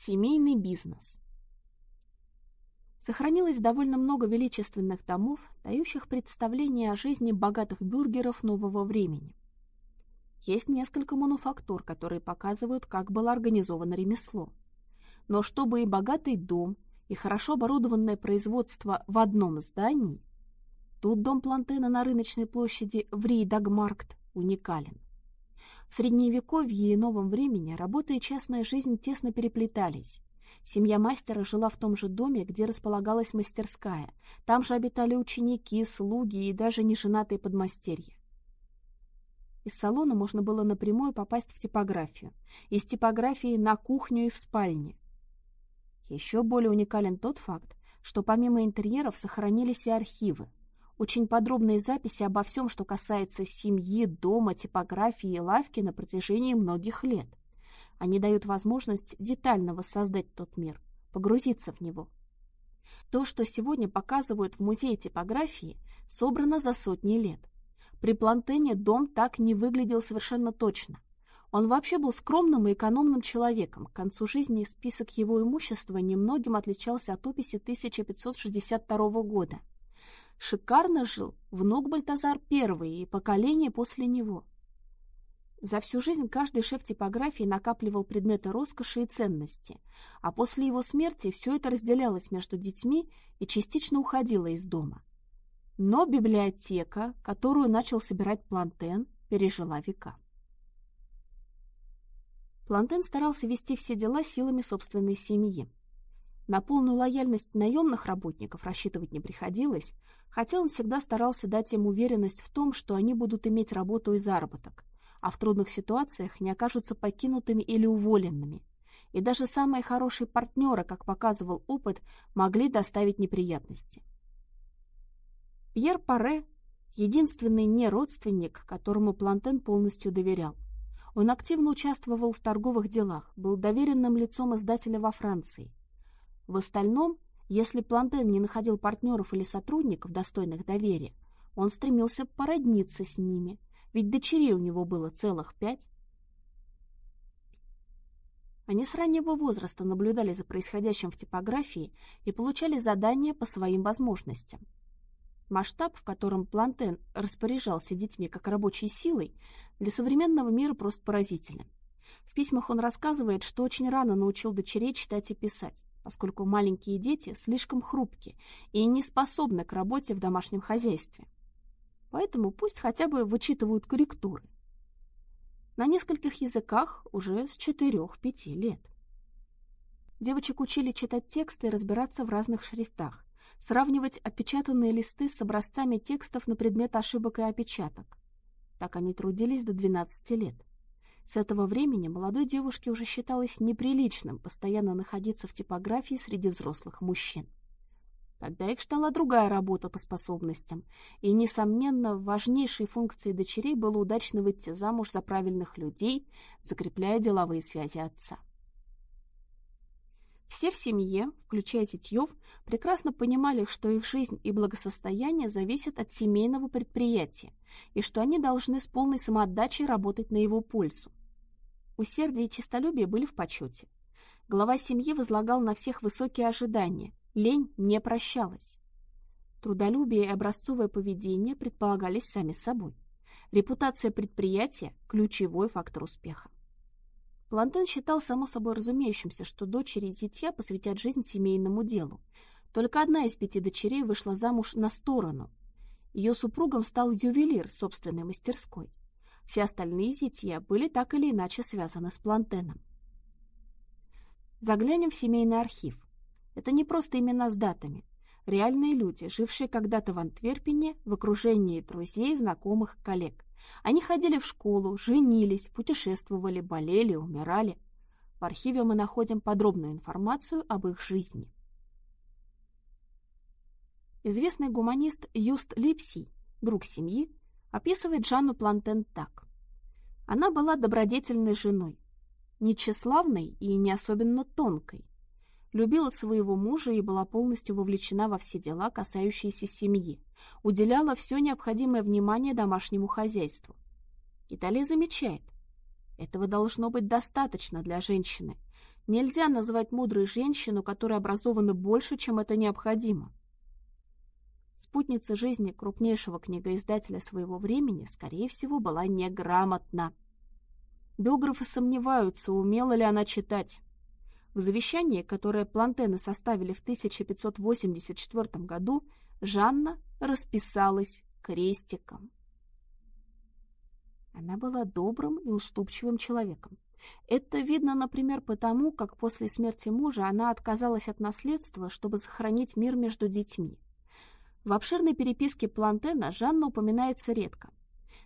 Семейный бизнес. Сохранилось довольно много величественных домов, дающих представление о жизни богатых бюргеров нового времени. Есть несколько мануфактур, которые показывают, как было организовано ремесло. Но чтобы и богатый дом, и хорошо оборудованное производство в одном здании, тут дом Плантена на рыночной площади в Рейдагмаркт уникален. В Средневековье и Новом времени работа и частная жизнь тесно переплетались. Семья мастера жила в том же доме, где располагалась мастерская. Там же обитали ученики, слуги и даже неженатые подмастерья. Из салона можно было напрямую попасть в типографию. Из типографии на кухню и в спальне. Еще более уникален тот факт, что помимо интерьеров сохранились и архивы. Очень подробные записи обо всем, что касается семьи, дома, типографии и лавки на протяжении многих лет. Они дают возможность детально воссоздать тот мир, погрузиться в него. То, что сегодня показывают в музее типографии, собрано за сотни лет. При Плантене дом так не выглядел совершенно точно. Он вообще был скромным и экономным человеком. К концу жизни список его имущества немногим отличался от описи 1562 года – шикарно жил внук Бальтазар I и поколение после него. За всю жизнь каждый шеф типографии накапливал предметы роскоши и ценности, а после его смерти все это разделялось между детьми и частично уходило из дома. Но библиотека, которую начал собирать Плантен, пережила века. Плантен старался вести все дела силами собственной семьи. На полную лояльность наемных работников рассчитывать не приходилось, хотя он всегда старался дать им уверенность в том, что они будут иметь работу и заработок, а в трудных ситуациях не окажутся покинутыми или уволенными. И даже самые хорошие партнеры, как показывал опыт, могли доставить неприятности. Пьер Паре – единственный неродственник, которому Плантен полностью доверял. Он активно участвовал в торговых делах, был доверенным лицом издателя во Франции. В остальном, если Плантен не находил партнеров или сотрудников, достойных доверия, он стремился породниться с ними, ведь дочерей у него было целых пять. Они с раннего возраста наблюдали за происходящим в типографии и получали задания по своим возможностям. Масштаб, в котором Плантен распоряжался детьми как рабочей силой, для современного мира просто поразителен. В письмах он рассказывает, что очень рано научил дочерей читать и писать поскольку маленькие дети слишком хрупки и не способны к работе в домашнем хозяйстве. Поэтому пусть хотя бы вычитывают корректуры. На нескольких языках уже с 4-5 лет. Девочек учили читать тексты и разбираться в разных шрифтах, сравнивать отпечатанные листы с образцами текстов на предмет ошибок и опечаток. Так они трудились до 12 лет. С этого времени молодой девушке уже считалось неприличным постоянно находиться в типографии среди взрослых мужчин. Тогда их ждала другая работа по способностям, и, несомненно, важнейшей функцией дочерей было удачно выйти замуж за правильных людей, закрепляя деловые связи отца. Все в семье, включая зятьев, прекрасно понимали, что их жизнь и благосостояние зависят от семейного предприятия, и что они должны с полной самоотдачей работать на его пользу. Усердие и честолюбие были в почете. Глава семьи возлагал на всех высокие ожидания, лень не прощалась. Трудолюбие и образцовое поведение предполагались сами собой. Репутация предприятия – ключевой фактор успеха. Плантен считал само собой разумеющимся, что дочери и зятья посвятят жизнь семейному делу. Только одна из пяти дочерей вышла замуж на сторону. Ее супругом стал ювелир собственной мастерской. Все остальные зятья были так или иначе связаны с Плантеном. Заглянем в семейный архив. Это не просто имена с датами. Реальные люди, жившие когда-то в Антверпене в окружении друзей, знакомых, коллег. Они ходили в школу, женились, путешествовали, болели, умирали. В архиве мы находим подробную информацию об их жизни. Известный гуманист Юст Липсий, друг семьи, описывает Жанну Плантен так. Она была добродетельной женой, не тщеславной и не особенно тонкой. Любила своего мужа и была полностью вовлечена во все дела, касающиеся семьи. Уделяла все необходимое внимание домашнему хозяйству. Италия замечает, этого должно быть достаточно для женщины. Нельзя назвать мудрой женщину, которая образована больше, чем это необходимо. Спутница жизни крупнейшего книгоиздателя своего времени, скорее всего, была неграмотна. Биографы сомневаются, умела ли она читать. В завещании, которое Плантены составили в 1584 году, Жанна расписалась крестиком. Она была добрым и уступчивым человеком. Это видно, например, потому, как после смерти мужа она отказалась от наследства, чтобы сохранить мир между детьми. В обширной переписке Плантена Жанна упоминается редко.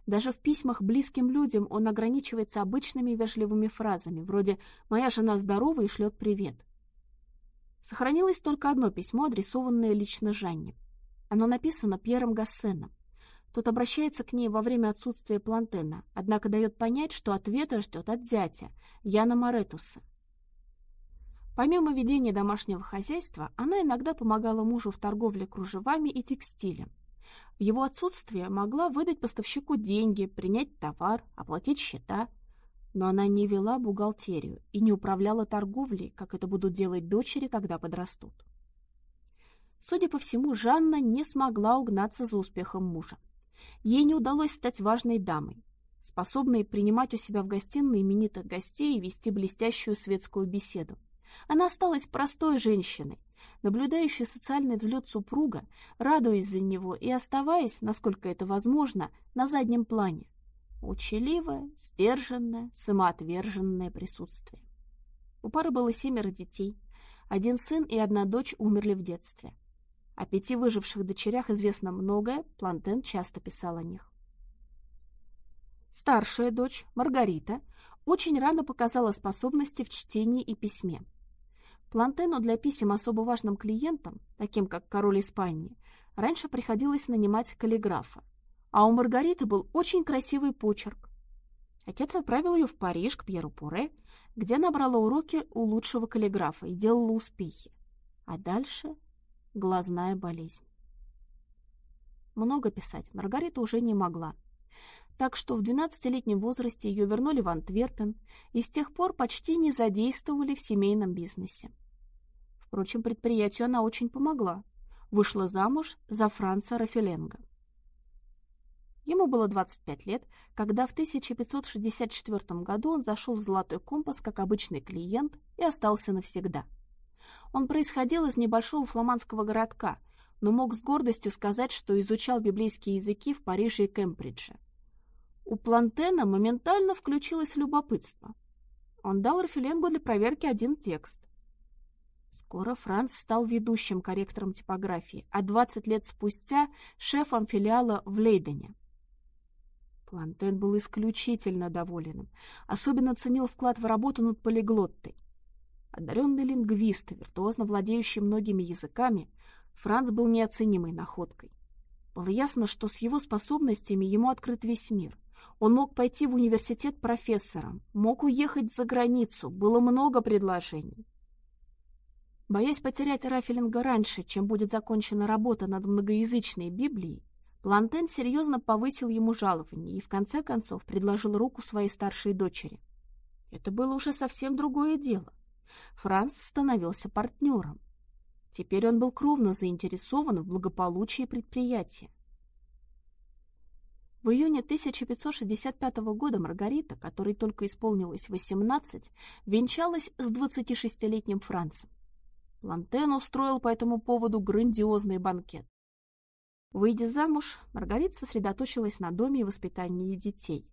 Даже в письмах близким людям он ограничивается обычными вежливыми фразами, вроде «моя жена здорова и шлет привет». Сохранилось только одно письмо, адресованное лично Жанне. Оно написано Пьером Гассеном. Тот обращается к ней во время отсутствия Плантена, однако дает понять, что ответа ждет от зятя, Яна Моретуса. Помимо ведения домашнего хозяйства, она иногда помогала мужу в торговле кружевами и текстилем. В его отсутствие могла выдать поставщику деньги, принять товар, оплатить счета. Но она не вела бухгалтерию и не управляла торговлей, как это будут делать дочери, когда подрастут. Судя по всему, Жанна не смогла угнаться за успехом мужа. Ей не удалось стать важной дамой, способной принимать у себя в гостиной именитых гостей и вести блестящую светскую беседу. Она осталась простой женщиной, наблюдающей социальный взлет супруга, радуясь за него и оставаясь, насколько это возможно, на заднем плане. Учеливое, сдержанное, самоотверженное присутствие. У пары было семеро детей. Один сын и одна дочь умерли в детстве. О пяти выживших дочерях известно многое, Плантен часто писал о них. Старшая дочь, Маргарита, очень рано показала способности в чтении и письме. Плантену для писем особо важным клиентам, таким как король Испании, раньше приходилось нанимать каллиграфа. А у Маргариты был очень красивый почерк. Отец отправил ее в Париж к Пьеру Пуре, где набрала уроки у лучшего каллиграфа и делала успехи. А дальше глазная болезнь. Много писать Маргарита уже не могла. Так что в 12-летнем возрасте ее вернули в Антверпен и с тех пор почти не задействовали в семейном бизнесе. Впрочем, предприятию она очень помогла. Вышла замуж за Франца Рафеленга. Ему было 25 лет, когда в 1564 году он зашел в «Золотой компас» как обычный клиент и остался навсегда. Он происходил из небольшого фламандского городка, но мог с гордостью сказать, что изучал библейские языки в Париже и Кембридже. У Плантена моментально включилось любопытство. Он дал Рафеленгу для проверки один текст. Скоро Франц стал ведущим корректором типографии, а 20 лет спустя – шефом филиала в Лейдене. Плантен был исключительно доволен. Особенно ценил вклад в работу над полиглоттой. Одаренный лингвист, виртуозно владеющий многими языками, Франц был неоценимой находкой. Было ясно, что с его способностями ему открыт весь мир. Он мог пойти в университет профессором, мог уехать за границу, было много предложений. Боясь потерять Рафелинга раньше, чем будет закончена работа над многоязычной Библией, Плантен серьезно повысил ему жалование и в конце концов предложил руку своей старшей дочери. Это было уже совсем другое дело. Франц становился партнером. Теперь он был кровно заинтересован в благополучии предприятия. В июне 1565 года Маргарита, которой только исполнилось 18, венчалась с 26-летним Францем. Лантен устроил по этому поводу грандиозный банкет. Выйдя замуж, Маргарита сосредоточилась на доме и воспитании детей.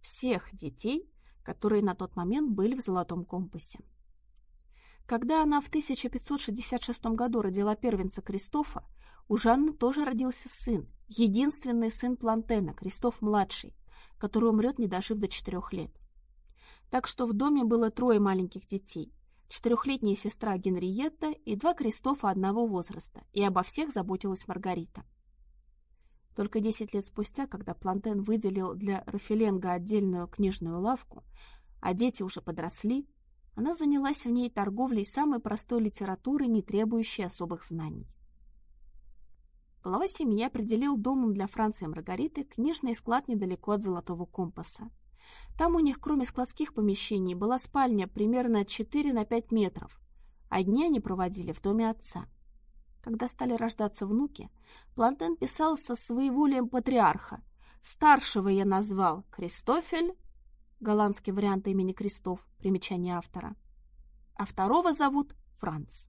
Всех детей, которые на тот момент были в Золотом компасе. Когда она в 1566 году родила первенца Кристофа, у Жанны тоже родился сын, единственный сын Плантена, Кристоф-младший, который умрет, не дожив до четырех лет. Так что в доме было трое маленьких детей четырехлетняя сестра Генриетта и два Кристофа одного возраста, и обо всех заботилась Маргарита. Только десять лет спустя, когда Плантен выделил для Рафеленга отдельную книжную лавку, а дети уже подросли, она занялась в ней торговлей самой простой литературы, не требующей особых знаний. Глава семьи определил домом для Франции Маргариты книжный склад недалеко от Золотого компаса. Там у них, кроме складских помещений, была спальня примерно 4 на 5 метров, а дни они проводили в доме отца. Когда стали рождаться внуки, Плантен писал со своеволием патриарха. Старшего я назвал Кристофель, голландский вариант имени Крестов, примечание автора, а второго зовут Франц.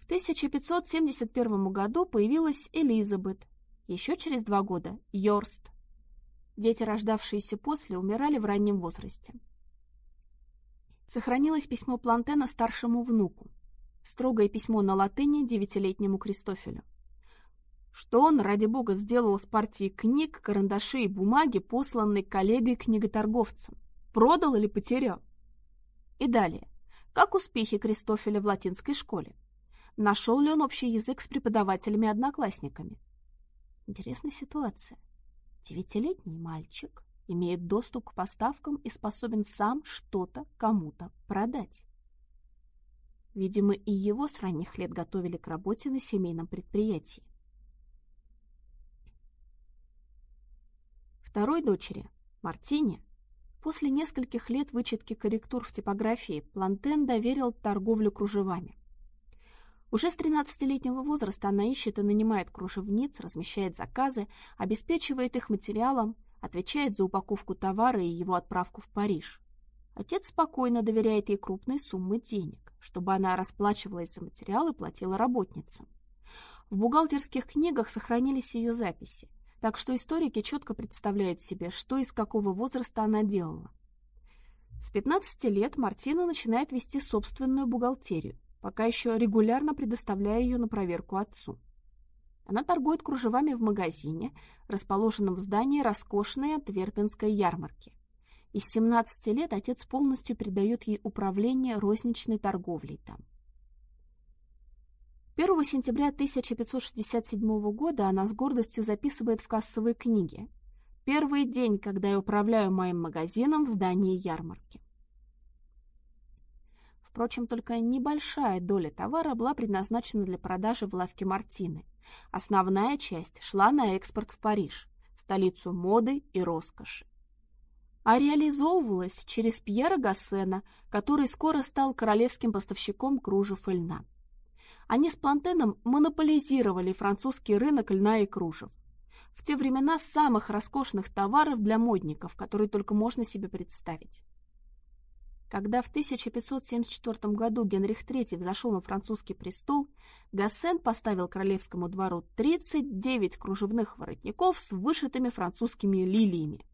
В 1571 году появилась Элизабет, еще через два года – Йорст. Дети, рождавшиеся после, умирали в раннем возрасте. Сохранилось письмо Плантена старшему внуку строгое письмо на латыни девятилетнему Кристофелю. Что он, ради бога, сделал с партией книг, карандашей и бумаги, посланной коллегой-книготорговцем? Продал или потерял? И далее. Как успехи Кристофеля в латинской школе? Нашел ли он общий язык с преподавателями-одноклассниками? Интересная ситуация. Девятилетний мальчик имеет доступ к поставкам и способен сам что-то кому-то продать. Видимо, и его с ранних лет готовили к работе на семейном предприятии. Второй дочери, Мартине, после нескольких лет вычетки корректур в типографии, Плантен доверил торговлю кружевами. Уже с 13-летнего возраста она ищет и нанимает кружевниц, размещает заказы, обеспечивает их материалом, отвечает за упаковку товара и его отправку в Париж. Отец спокойно доверяет ей крупные суммы денег чтобы она расплачивалась за материал и платила работницам. В бухгалтерских книгах сохранились ее записи, так что историки четко представляют себе, что и с какого возраста она делала. С 15 лет Мартина начинает вести собственную бухгалтерию, пока еще регулярно предоставляя ее на проверку отцу. Она торгует кружевами в магазине, расположенном в здании роскошной Антверпенской ярмарки. И с 17 лет отец полностью передает ей управление розничной торговлей там. 1 сентября 1567 года она с гордостью записывает в кассовой книге «Первый день, когда я управляю моим магазином в здании ярмарки». Впрочем, только небольшая доля товара была предназначена для продажи в лавке Мартины. Основная часть шла на экспорт в Париж, столицу моды и роскоши а реализовывалась через Пьера Гассена, который скоро стал королевским поставщиком кружев и льна. Они с Плантеном монополизировали французский рынок льна и кружев. В те времена самых роскошных товаров для модников, которые только можно себе представить. Когда в 1574 году Генрих III взошел на французский престол, Гассен поставил королевскому двору 39 кружевных воротников с вышитыми французскими лилиями.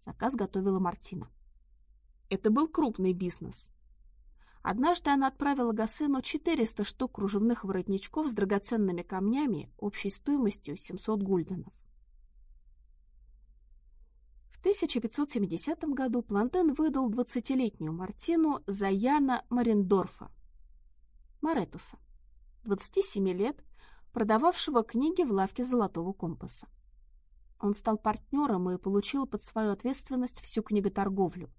Заказ готовила Мартина. Это был крупный бизнес. Однажды она отправила Гассену 400 штук кружевных воротничков с драгоценными камнями общей стоимостью 700 гульденов. В 1570 году Плантен выдал 20-летнюю Мартину за Яна Марендорфа, Маретуса, 27 лет, продававшего книги в лавке Золотого компаса. Он стал партнером и получил под свою ответственность всю книготорговлю.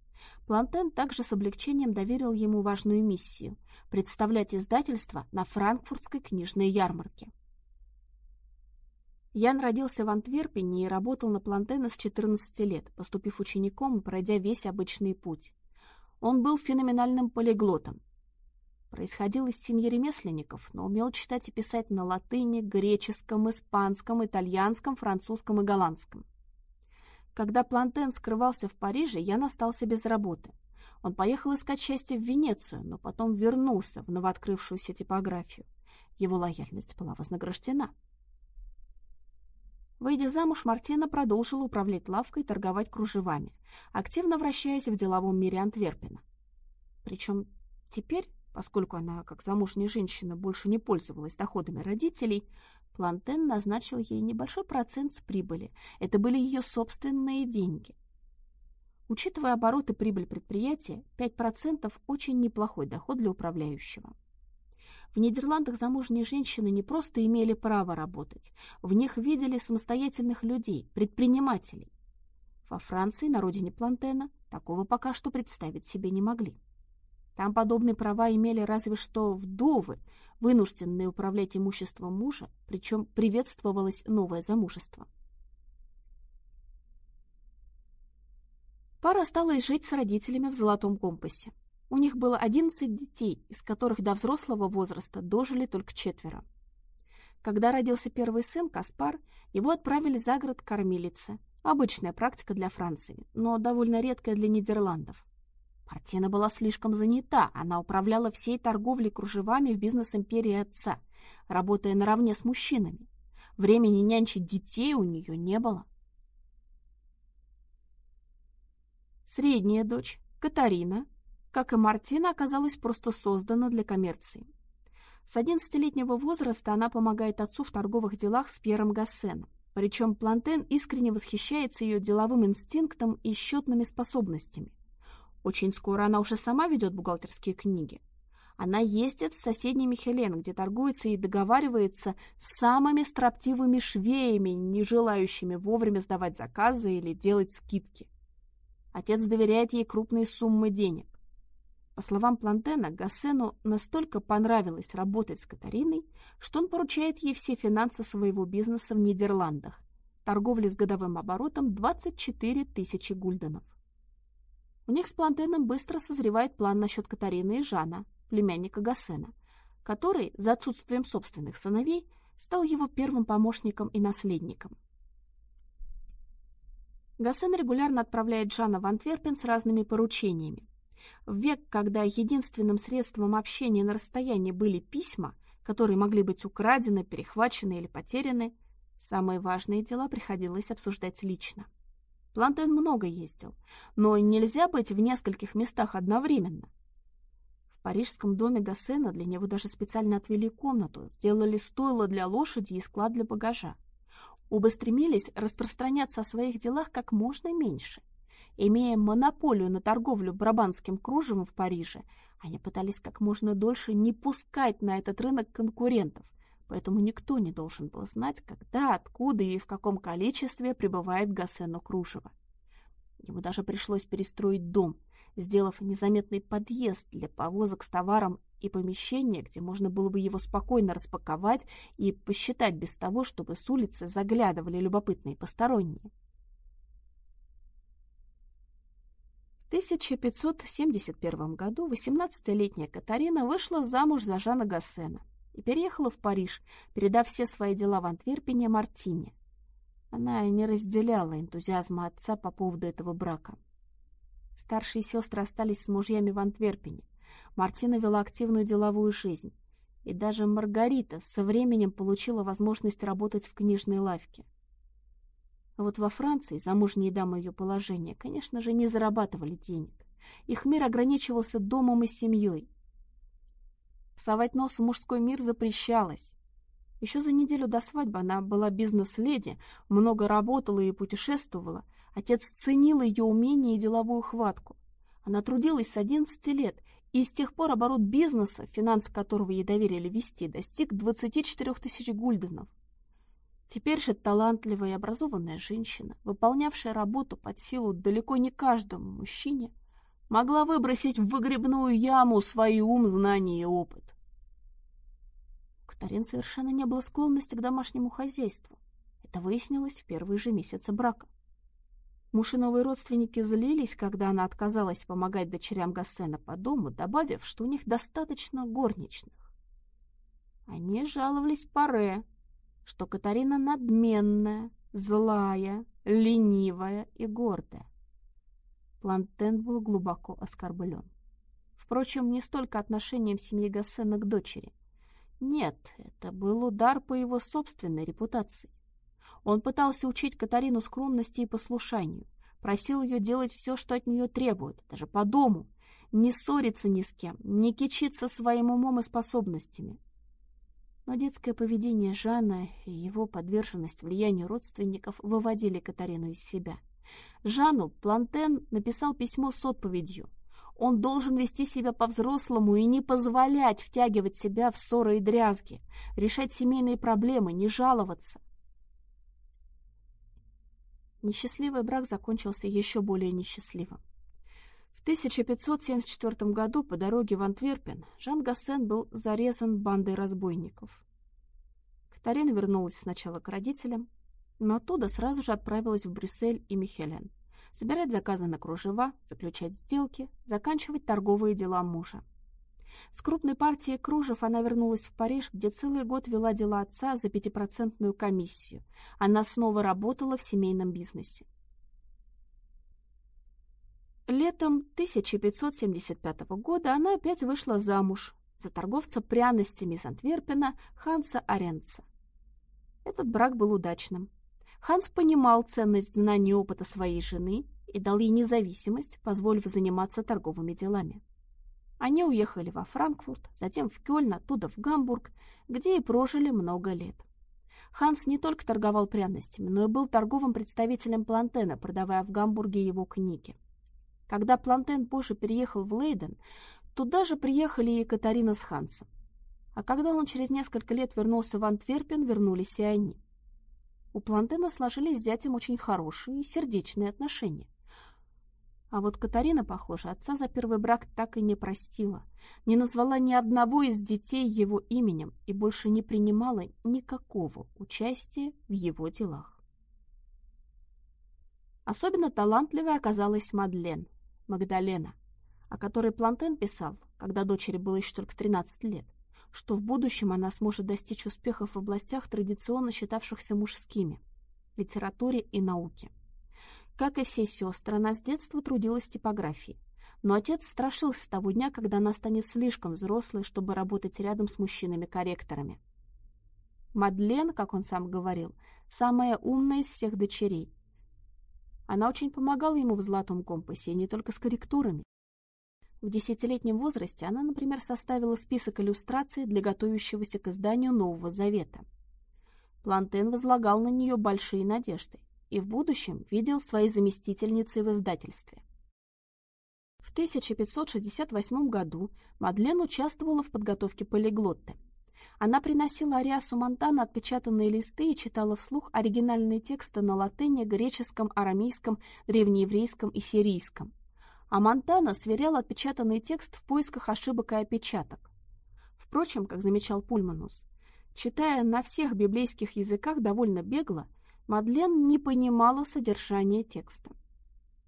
Плантен также с облегчением доверил ему важную миссию – представлять издательство на франкфуртской книжной ярмарке. Ян родился в Антверпене и работал на Плантена с 14 лет, поступив учеником и пройдя весь обычный путь. Он был феноменальным полиглотом, Происходил из семьи ремесленников, но умел читать и писать на латыни, греческом, испанском, итальянском, французском и голландском. Когда Плантен скрывался в Париже, Ян остался без работы. Он поехал искать счастье в Венецию, но потом вернулся в новооткрывшуюся типографию. Его лояльность была вознаграждена. Выйдя замуж, Мартина продолжила управлять лавкой и торговать кружевами, активно вращаясь в деловом мире Антверпена. Причем теперь Поскольку она, как замужняя женщина, больше не пользовалась доходами родителей, Плантен назначил ей небольшой процент с прибыли. Это были ее собственные деньги. Учитывая обороты прибыль предприятия, 5% – очень неплохой доход для управляющего. В Нидерландах замужние женщины не просто имели право работать, в них видели самостоятельных людей, предпринимателей. Во Франции, на родине Плантена, такого пока что представить себе не могли. Там подобные права имели разве что вдовы, вынужденные управлять имуществом мужа, причем приветствовалось новое замужество. Пара осталась жить с родителями в Золотом компасе. У них было 11 детей, из которых до взрослого возраста дожили только четверо. Когда родился первый сын, Каспар, его отправили за город кормилице. Обычная практика для Франции, но довольно редкая для Нидерландов. Мартина была слишком занята, она управляла всей торговлей кружевами в бизнес-империи отца, работая наравне с мужчинами. Времени нянчить детей у нее не было. Средняя дочь, Катарина, как и Мартина, оказалась просто создана для коммерции. С 11-летнего возраста она помогает отцу в торговых делах с Пьером Гассеном. Причем Плантен искренне восхищается ее деловым инстинктом и счетными способностями. Очень скоро она уже сама ведет бухгалтерские книги. Она ездит в соседний Михелен, где торгуется и договаривается с самыми строптивыми швеями, не желающими вовремя сдавать заказы или делать скидки. Отец доверяет ей крупные суммы денег. По словам Плантена, Гассену настолько понравилось работать с Катариной, что он поручает ей все финансы своего бизнеса в Нидерландах, торговли с годовым оборотом 24 тысячи гульденов. У них с Плантеном быстро созревает план насчет Катарины и Жана, племянника Гассена, который, за отсутствием собственных сыновей, стал его первым помощником и наследником. Гассен регулярно отправляет Жана в Антверпен с разными поручениями. В век, когда единственным средством общения на расстоянии были письма, которые могли быть украдены, перехвачены или потеряны, самые важные дела приходилось обсуждать лично. Плантен много ездил, но нельзя быть в нескольких местах одновременно. В парижском доме Гассена для него даже специально отвели комнату, сделали стойло для лошади и склад для багажа. Оба стремились распространяться о своих делах как можно меньше. Имея монополию на торговлю брабанским кружевом в Париже, они пытались как можно дольше не пускать на этот рынок конкурентов, поэтому никто не должен был знать, когда, откуда и в каком количестве прибывает Гассену кружево. Ему даже пришлось перестроить дом, сделав незаметный подъезд для повозок с товаром и помещение, где можно было бы его спокойно распаковать и посчитать без того, чтобы с улицы заглядывали любопытные посторонние. 1571 году 18-летняя Катарина вышла замуж за Жана Гассена – и переехала в Париж, передав все свои дела в Антверпене Мартине. Она не разделяла энтузиазма отца по поводу этого брака. Старшие сестры остались с мужьями в Антверпене. Мартина вела активную деловую жизнь. И даже Маргарита со временем получила возможность работать в книжной лавке. А вот во Франции замужние дамы ее положения, конечно же, не зарабатывали денег. Их мир ограничивался домом и семьей. Совать нос в мужской мир запрещалось. Еще за неделю до свадьбы она была бизнес-леди, много работала и путешествовала. Отец ценил ее умение и деловую хватку. Она трудилась с 11 лет, и с тех пор оборот бизнеса, финансы которого ей доверили вести, достиг 24 тысяч гульденов. Теперь же талантливая и образованная женщина, выполнявшая работу под силу далеко не каждому мужчине, могла выбросить в выгребную яму свой ум, знания и опыт. У Катарин совершенно не было склонности к домашнему хозяйству. Это выяснилось в первые же месяцы брака. Муж и новые родственники злились, когда она отказалась помогать дочерям Гассена по дому, добавив, что у них достаточно горничных. Они жаловались Паре, что Катарина надменная, злая, ленивая и гордая. Плантен был глубоко оскорблен. Впрочем, не столько отношением семьи Гассена к дочери. Нет, это был удар по его собственной репутации. Он пытался учить Катарину скромности и послушанию, просил ее делать все, что от нее требуют, даже по дому, не ссориться ни с кем, не кичиться своим умом и способностями. Но детское поведение Жана и его подверженность влиянию родственников выводили Катарину из себя – Жану Плантен написал письмо с отповедью. Он должен вести себя по-взрослому и не позволять втягивать себя в ссоры и дрязги, решать семейные проблемы, не жаловаться. Несчастливый брак закончился еще более несчастливым. В 1574 году по дороге в Антверпен Жан Гассен был зарезан бандой разбойников. Катарина вернулась сначала к родителям, но оттуда сразу же отправилась в Брюссель и Михелен, собирать заказы на кружева, заключать сделки, заканчивать торговые дела мужа. С крупной партией кружев она вернулась в Париж, где целый год вела дела отца за пятипроцентную комиссию. Она снова работала в семейном бизнесе. Летом 1575 года она опять вышла замуж за торговца пряностями из Антверпена Ханса Аренца. Этот брак был удачным. Ханс понимал ценность знаний и опыта своей жены и дал ей независимость, позволив заниматься торговыми делами. Они уехали во Франкфурт, затем в Кёльн, оттуда в Гамбург, где и прожили много лет. Ханс не только торговал пряностями, но и был торговым представителем Плантена, продавая в Гамбурге его книги. Когда Плантен позже переехал в Лейден, туда же приехали и Катарина с Хансом. А когда он через несколько лет вернулся в Антверпен, вернулись и они. У Плантена сложились с зятем очень хорошие и сердечные отношения. А вот Катарина, похоже, отца за первый брак так и не простила, не назвала ни одного из детей его именем и больше не принимала никакого участия в его делах. Особенно талантливой оказалась Мадлен, Магдалена, о которой Плантен писал, когда дочери было еще только 13 лет, что в будущем она сможет достичь успехов в областях, традиционно считавшихся мужскими – литературе и науке. Как и все сестры, она с детства трудилась в типографии. Но отец страшился того дня, когда она станет слишком взрослой, чтобы работать рядом с мужчинами-корректорами. Мадлен, как он сам говорил, самая умная из всех дочерей. Она очень помогала ему в «Золотом компасе», и не только с корректурами. В десятилетнем возрасте она, например, составила список иллюстраций для готовящегося к изданию Нового Завета. Плантен возлагал на нее большие надежды и в будущем видел своей заместительницей в издательстве. В 1568 году Мадлен участвовала в подготовке полиглотты. Она приносила Ариасу Монтана отпечатанные листы и читала вслух оригинальные тексты на латыни, греческом, арамейском, древнееврейском и сирийском. А Монтана сверял отпечатанный текст в поисках ошибок и опечаток. Впрочем, как замечал Пульманус, читая на всех библейских языках довольно бегло, Мадлен не понимала содержания текста.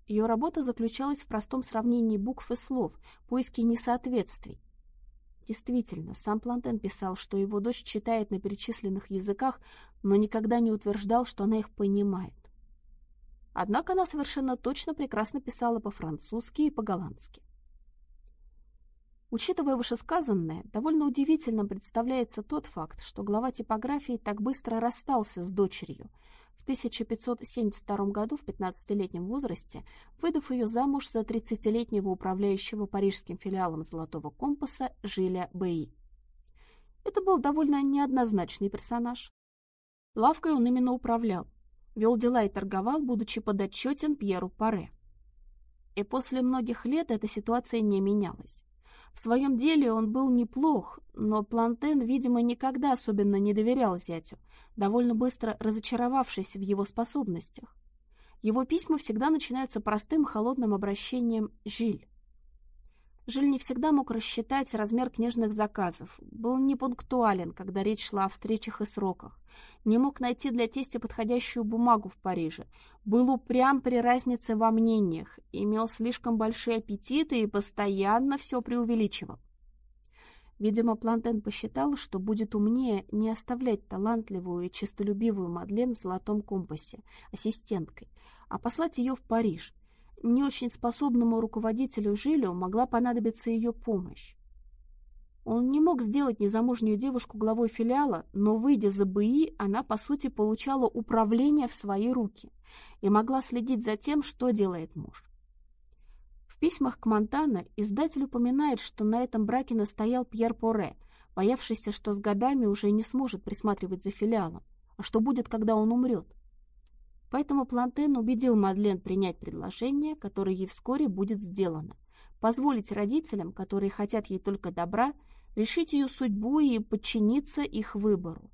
Ее работа заключалась в простом сравнении букв и слов, поиске несоответствий. Действительно, сам Плантен писал, что его дочь читает на перечисленных языках, но никогда не утверждал, что она их понимает. Однако она совершенно точно прекрасно писала по-французски и по-голландски. Учитывая вышесказанное, довольно удивительным представляется тот факт, что глава типографии так быстро расстался с дочерью – в 1572 году в 15-летнем возрасте, выдав ее замуж за 30-летнего управляющего парижским филиалом «Золотого компаса» Жиля Бэи. Это был довольно неоднозначный персонаж. Лавкой он именно управлял, вел дела и торговал, будучи подотчетен Пьеру Паре. И после многих лет эта ситуация не менялась. В своем деле он был неплох, но Плантен, видимо, никогда особенно не доверял зятю, довольно быстро разочаровавшись в его способностях. Его письма всегда начинаются простым холодным обращением «Жиль». Жиль не всегда мог рассчитать размер книжных заказов, был непунктуален, когда речь шла о встречах и сроках, не мог найти для тестя подходящую бумагу в Париже, был упрям при разнице во мнениях, имел слишком большие аппетиты и постоянно все преувеличивал. Видимо, Плантен посчитал, что будет умнее не оставлять талантливую и честолюбивую Мадлен в золотом компасе, ассистенткой, а послать ее в Париж. Не очень способному руководителю Жилю могла понадобиться ее помощь. Он не мог сделать незамужнюю девушку главой филиала, но, выйдя за БИ, она, по сути, получала управление в свои руки и могла следить за тем, что делает муж. В письмах к Монтана издатель упоминает, что на этом браке настоял Пьер Поре, боявшийся, что с годами уже не сможет присматривать за филиалом, а что будет, когда он умрет. Поэтому Плантен убедил Мадлен принять предложение, которое ей вскоре будет сделано, позволить родителям, которые хотят ей только добра, решить ее судьбу и подчиниться их выбору.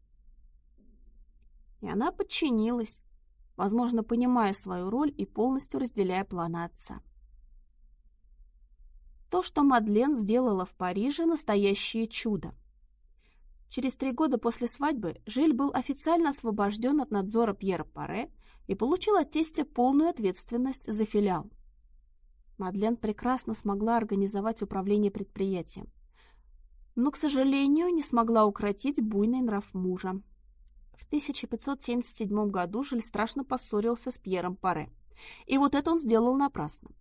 И она подчинилась, возможно, понимая свою роль и полностью разделяя планы отца. То, что Мадлен сделала в Париже, настоящее чудо. Через три года после свадьбы Жиль был официально освобожден от надзора Пьера Паре, и получил от тестя полную ответственность за филиал. Мадлен прекрасно смогла организовать управление предприятием, но, к сожалению, не смогла укротить буйный нрав мужа. В 1577 году Жиль страшно поссорился с Пьером Паре. И вот это он сделал напрасно.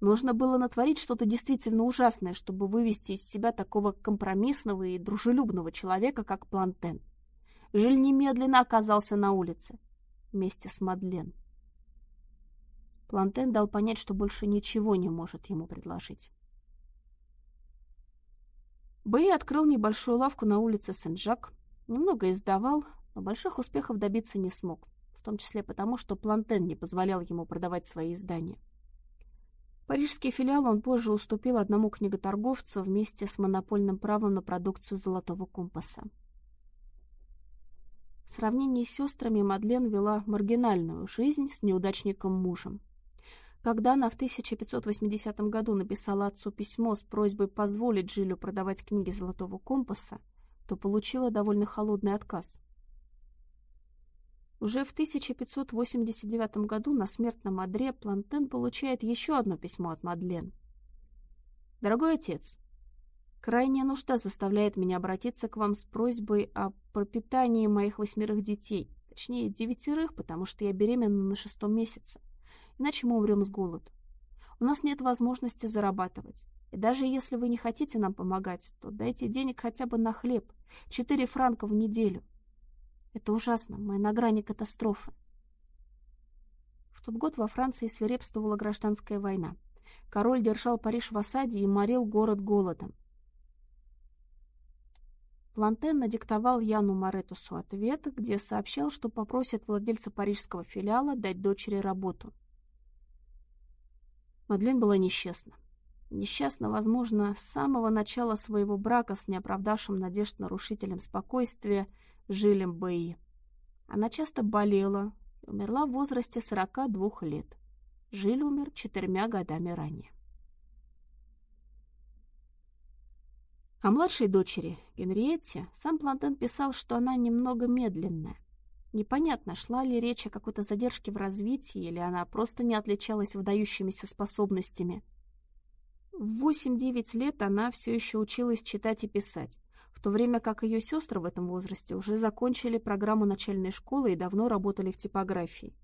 Нужно было натворить что-то действительно ужасное, чтобы вывести из себя такого компромиссного и дружелюбного человека, как Плантен. Жиль немедленно оказался на улице вместе с Мадлен. Плантен дал понять, что больше ничего не может ему предложить. Бэй открыл небольшую лавку на улице Сен-Жак, немного издавал, но больших успехов добиться не смог, в том числе потому, что Плантен не позволял ему продавать свои издания. Парижский филиал он позже уступил одному книготорговцу вместе с монопольным правом на продукцию «Золотого компаса». В сравнении с сестрами Мадлен вела маргинальную жизнь с неудачником-мужем. Когда она в 1580 году написала отцу письмо с просьбой позволить Жилю продавать книги «Золотого компаса», то получила довольно холодный отказ – уже в 1589 году на смертном одре Плантен получает еще одно письмо от Мадлен. «Дорогой отец, крайняя нужда заставляет меня обратиться к вам с просьбой о пропитании моих восьмерых детей, точнее девятерых, потому что я беременна на шестом месяце, иначе мы умрем с голоду. У нас нет возможности зарабатывать. И даже если вы не хотите нам помогать, то дайте денег хотя бы на хлеб, четыре франка в неделю. Это ужасно, мы на грани катастрофы. В тот год во Франции свирепствовала гражданская война. Король держал Париж в осаде и морил город голодом. Плантен надиктовал Яну Маретусу ответ, где сообщал, что попросит владельца парижского филиала дать дочери работу. Мадлен была несчастна. Несчастна, возможно, с самого начала своего брака с неоправдавшим надежд нарушителем спокойствия – Жилем Бэи. Она часто болела и умерла в возрасте 42 лет. Жиль умер четырьмя годами ранее. О младшей дочери, Генриетте, сам Плантен писал, что она немного медленная. Непонятно, шла ли речь о какой-то задержке в развитии, или она просто не отличалась выдающимися способностями. В 8-9 лет она все еще училась читать и писать, в то время как ее сестры в этом возрасте уже закончили программу начальной школы и давно работали в типографии.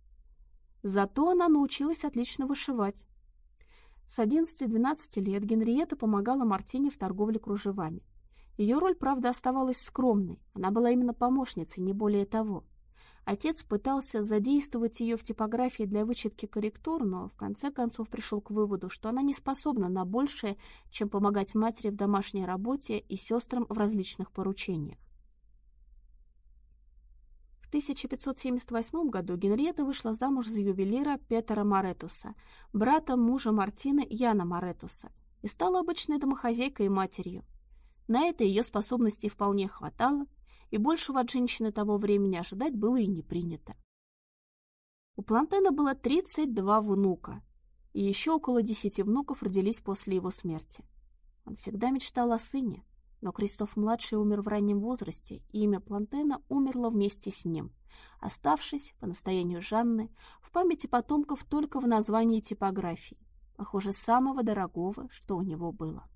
Зато она научилась отлично вышивать. С 11-12 лет Генриетта помогала Мартине в торговле кружевами. Ее роль, правда, оставалась скромной, она была именно помощницей, не более того – Отец пытался задействовать ее в типографии для вычетки корректур, но в конце концов пришел к выводу, что она не способна на большее, чем помогать матери в домашней работе и сестрам в различных поручениях. В 1578 году Генриетта вышла замуж за ювелира Петера Маретуса, брата мужа Мартины Яна Маретуса, и стала обычной домохозяйкой и матерью. На это ее способностей вполне хватало, и большего от женщины того времени ожидать было и не принято. У Плантена было 32 внука, и еще около 10 внуков родились после его смерти. Он всегда мечтал о сыне, но Кристоф-младший умер в раннем возрасте, и имя Плантена умерло вместе с ним, оставшись, по настоянию Жанны, в памяти потомков только в названии типографии, похоже, самого дорогого, что у него было.